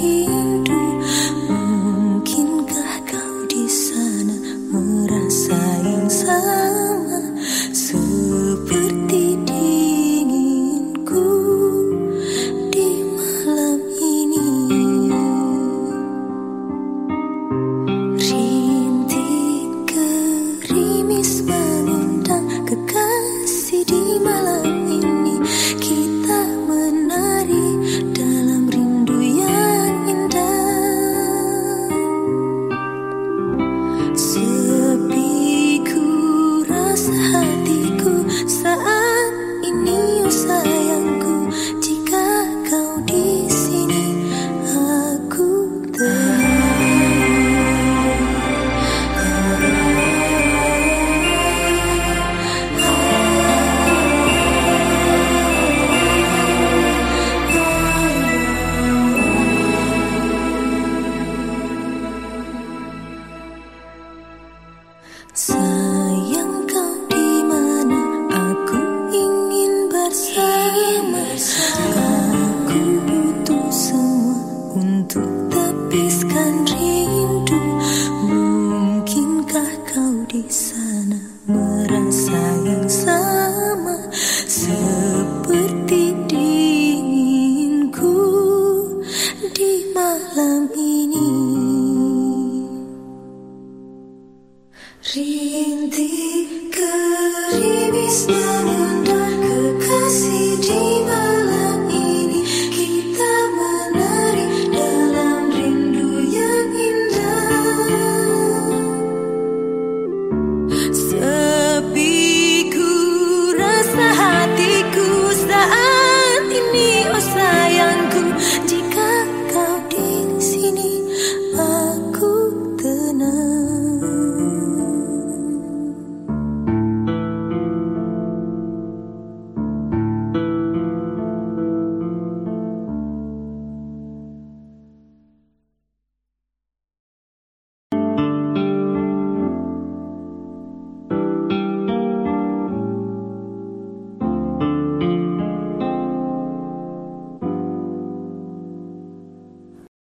rindu Sayang kau di mana? Aku ingin bersama. Aku butuh semua untuk tapiskan rindu. Mungkinkah kau di sana merasa yang sama seperti dinginku di malam ini? Rintikan di